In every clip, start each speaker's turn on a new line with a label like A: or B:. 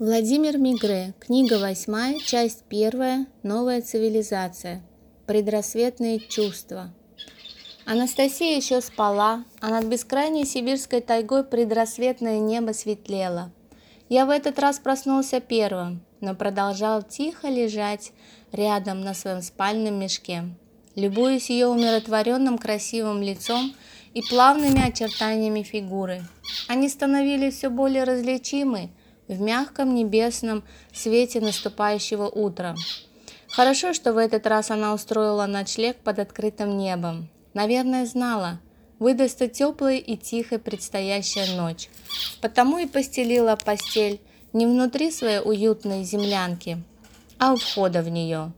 A: Владимир Мигре. Книга восьмая, часть первая. Новая цивилизация. Предрассветные чувства. Анастасия еще спала, а над бескрайней сибирской тайгой предрассветное небо светлело. Я в этот раз проснулся первым, но продолжал тихо лежать рядом на своем спальном мешке, любуясь ее умиротворенным красивым лицом и плавными очертаниями фигуры. Они становились все более различимы, в мягком небесном свете наступающего утра. Хорошо, что в этот раз она устроила ночлег под открытым небом. Наверное, знала, выдастся теплая и тихая предстоящая ночь. Потому и постелила постель не внутри своей уютной землянки, а у входа в нее.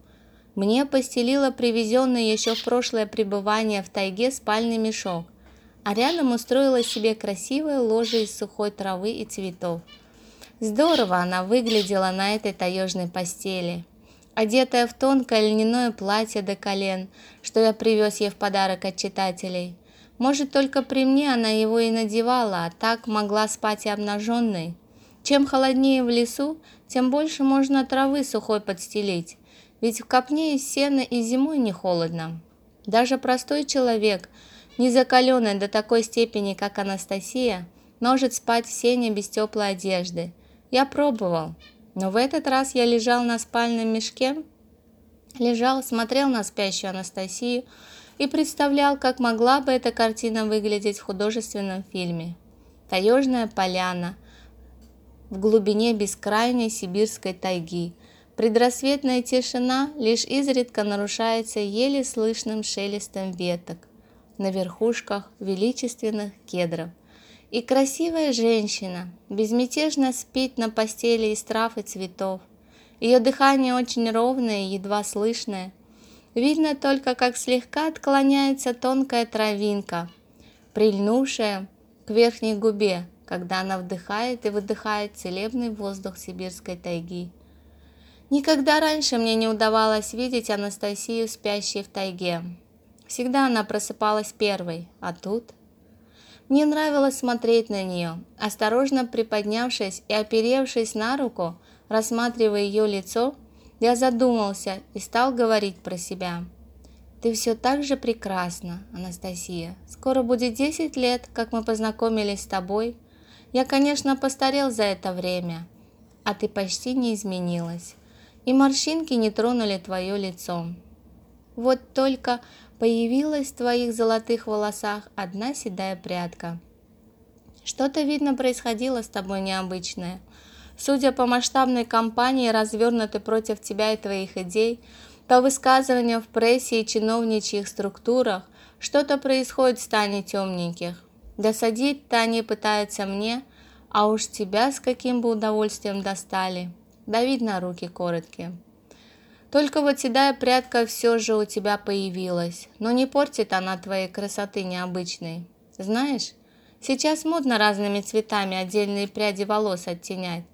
A: Мне постелила привезенный еще в прошлое пребывание в тайге спальный мешок, а рядом устроила себе красивое ложе из сухой травы и цветов. Здорово она выглядела на этой таежной постели, одетая в тонкое льняное платье до колен, что я привез ей в подарок от читателей. Может, только при мне она его и надевала, а так могла спать и обнаженной. Чем холоднее в лесу, тем больше можно травы сухой подстелить, ведь в копне из сена и зимой не холодно. Даже простой человек, не закаленный до такой степени, как Анастасия, может спать в сене без теплой одежды – я пробовал, но в этот раз я лежал на спальном мешке, лежал, смотрел на спящую Анастасию и представлял, как могла бы эта картина выглядеть в художественном фильме. Таежная поляна в глубине бескрайней сибирской тайги. Предрассветная тишина лишь изредка нарушается еле слышным шелестом веток на верхушках величественных кедров – и красивая женщина безмятежно спит на постели из трав и цветов. Ее дыхание очень ровное и едва слышное. Видно только, как слегка отклоняется тонкая травинка, прильнувшая к верхней губе, когда она вдыхает и выдыхает целебный воздух сибирской тайги. Никогда раньше мне не удавалось видеть Анастасию спящей в тайге. Всегда она просыпалась первой, а тут мне нравилось смотреть на нее, осторожно приподнявшись и оперевшись на руку, рассматривая ее лицо, я задумался и стал говорить про себя. «Ты все так же прекрасна, Анастасия. Скоро будет 10 лет, как мы познакомились с тобой. Я, конечно, постарел за это время, а ты почти не изменилась, и морщинки не тронули твое лицо. Вот только Появилась в твоих золотых волосах одна седая прядка. Что-то, видно, происходило с тобой необычное. Судя по масштабной кампании, развернутой против тебя и твоих идей, по высказываниям в прессе и чиновничьих структурах, что-то происходит в стане темненьких. Досадить-то они пытаются мне, а уж тебя с каким бы удовольствием достали. Давид на руки короткие. Только вот седая прядка все же у тебя появилась, но не портит она твоей красоты необычной. Знаешь, сейчас модно разными цветами отдельные пряди волос оттенять.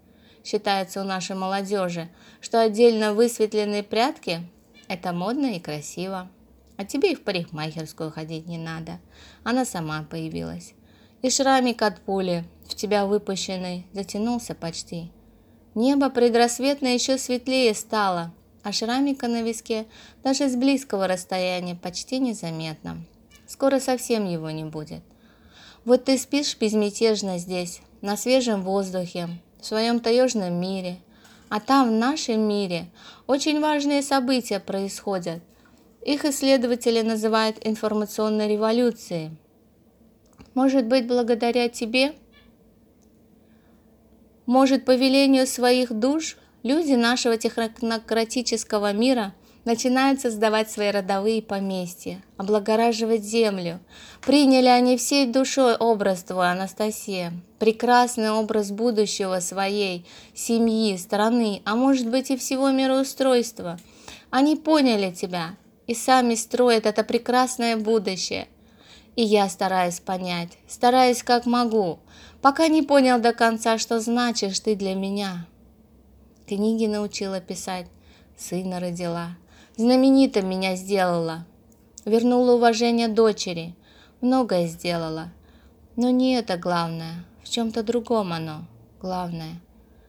A: Считается у нашей молодежи, что отдельно высветленные прядки – это модно и красиво. А тебе и в парикмахерскую ходить не надо. Она сама появилась. И шрамик от пули, в тебя выпущенный, затянулся почти. Небо предрассветное еще светлее стало – а шрамика на виске даже с близкого расстояния почти незаметно. Скоро совсем его не будет. Вот ты спишь безмятежно здесь, на свежем воздухе, в своем таежном мире, а там, в нашем мире, очень важные события происходят. Их исследователи называют информационной революцией. Может быть, благодаря тебе? Может, по велению своих душ Люди нашего технократического мира начинают создавать свои родовые поместья, облагораживать землю. Приняли они всей душой образ твой, Анастасия, прекрасный образ будущего своей семьи, страны, а может быть и всего мироустройства. Они поняли тебя и сами строят это прекрасное будущее. И я стараюсь понять, стараюсь как могу, пока не понял до конца, что значишь ты для меня. Книги научила писать, сына родила. Знаменитым меня сделала. Вернула уважение дочери. Многое сделала. Но не это главное. В чем-то другом оно главное.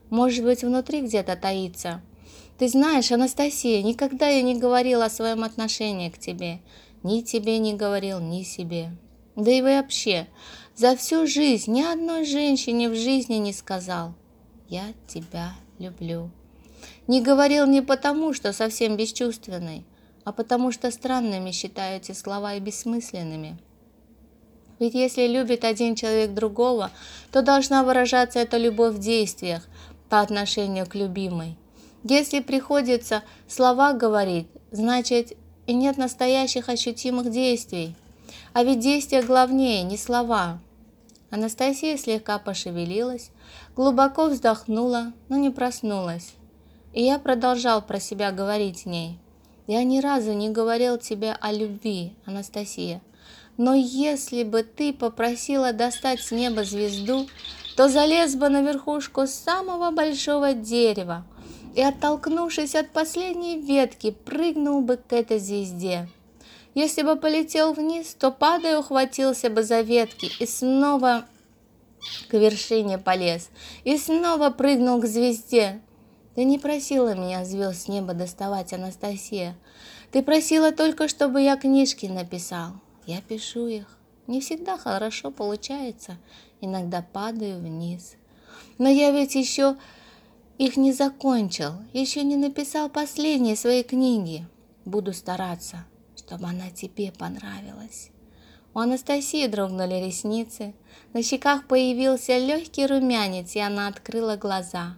A: Может быть, внутри где-то таится. Ты знаешь, Анастасия, никогда я не говорила о своем отношении к тебе. Ни тебе не говорил, ни себе. Да и вообще, за всю жизнь ни одной женщине в жизни не сказал «Я тебя люблю». Не говорил не потому, что совсем бесчувственный, а потому что странными считаю эти слова и бессмысленными. Ведь если любит один человек другого, то должна выражаться эта любовь в действиях по отношению к любимой. Если приходится слова говорить, значит и нет настоящих ощутимых действий. А ведь действия главнее, не слова. Анастасия слегка пошевелилась, глубоко вздохнула, но не проснулась. И я продолжал про себя говорить с ней. Я ни разу не говорил тебе о любви, Анастасия. Но если бы ты попросила достать с неба звезду, то залез бы на верхушку самого большого дерева и, оттолкнувшись от последней ветки, прыгнул бы к этой звезде. Если бы полетел вниз, то, падая, ухватился бы за ветки и снова к вершине полез, и снова прыгнул к звезде. Ты не просила меня звезд с неба доставать, Анастасия. Ты просила только, чтобы я книжки написал. Я пишу их. Не всегда хорошо получается. Иногда падаю вниз. Но я ведь еще их не закончил, еще не написал последние свои книги. Буду стараться, чтобы она тебе понравилась. У Анастасии дрогнули ресницы, на щеках появился легкий румянец, и она открыла глаза.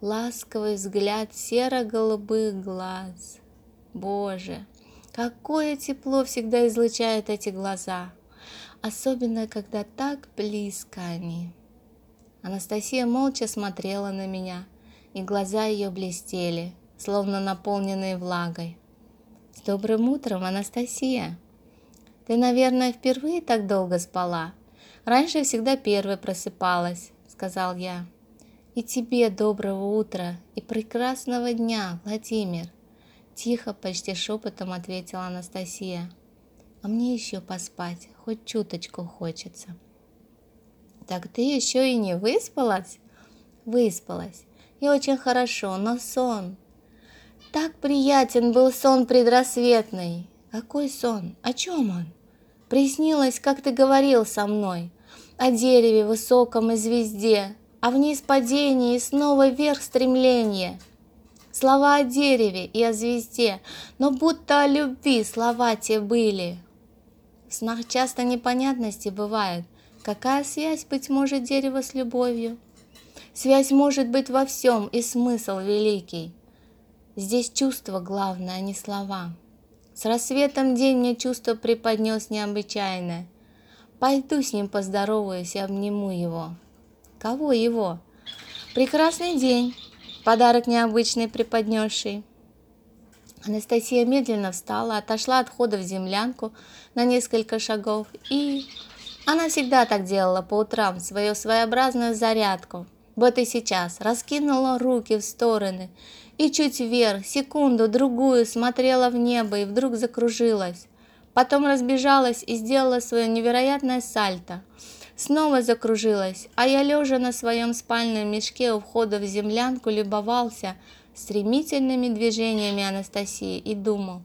A: Ласковый взгляд серо-голубых глаз. Боже, какое тепло всегда излучают эти глаза, особенно когда так близко они. Анастасия молча смотрела на меня, и глаза ее блестели, словно наполненные влагой. «С добрым утром, Анастасия!» «Ты, наверное, впервые так долго спала? Раньше всегда первой просыпалась», — сказал я. «И тебе доброго утра и прекрасного дня, Владимир!» Тихо, почти шепотом ответила Анастасия. «А мне еще поспать, хоть чуточку хочется». «Так ты еще и не выспалась?» «Выспалась. И очень хорошо, но сон...» Так приятен был сон предрассветный. Какой сон? О чем он? Приснилось, как ты говорил со мной, о дереве высоком и звезде, а вниз падение и снова вверх стремление. Слова о дереве и о звезде, но будто о любви слова те были. В снах часто непонятности бывают, Какая связь, быть может, дерева с любовью? Связь может быть во всем и смысл великий. Здесь чувство главное, а не слова. С рассветом день мне чувство преподнес необычайное. Пойду с ним поздороваюсь и обниму его. Кого его? Прекрасный день, подарок необычный преподнесший. Анастасия медленно встала, отошла от входа в землянку на несколько шагов и она всегда так делала по утрам, свою своеобразную зарядку. Вот и сейчас раскинула руки в стороны и чуть вверх, секунду-другую смотрела в небо и вдруг закружилась. Потом разбежалась и сделала свое невероятное сальто. Снова закружилась, а я, лежа на своем спальном мешке у входа в землянку, любовался стремительными движениями Анастасии и думал,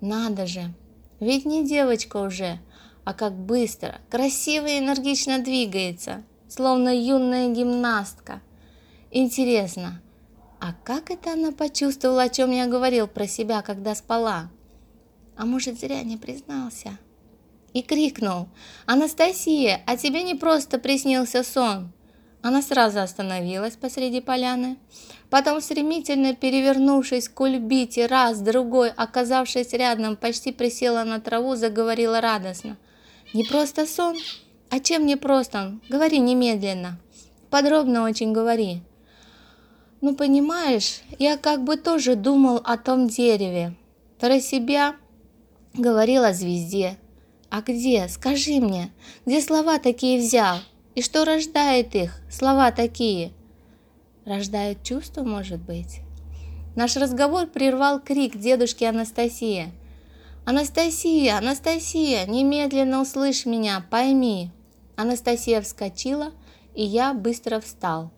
A: надо же, ведь не девочка уже, а как быстро, красиво и энергично двигается, словно юная гимнастка. Интересно, а как это она почувствовала, о чем я говорил про себя, когда спала? А может, зря не признался? И крикнул, «Анастасия, а тебе не просто приснился сон?» Она сразу остановилась посреди поляны, потом стремительно перевернувшись к кульбите раз, другой, оказавшись рядом, почти присела на траву, заговорила радостно. Не просто сон? А чем не просто он? Говори немедленно. Подробно очень говори. Ну, понимаешь, я как бы тоже думал о том дереве. Про себя говорил о звезде. А где? Скажи мне, где слова такие взял? И что рождает их, слова такие? Рождают чувства, может быть? Наш разговор прервал крик дедушки Анастасии – «Анастасия! Анастасия! Немедленно услышь меня, пойми!» Анастасия вскочила, и я быстро встал.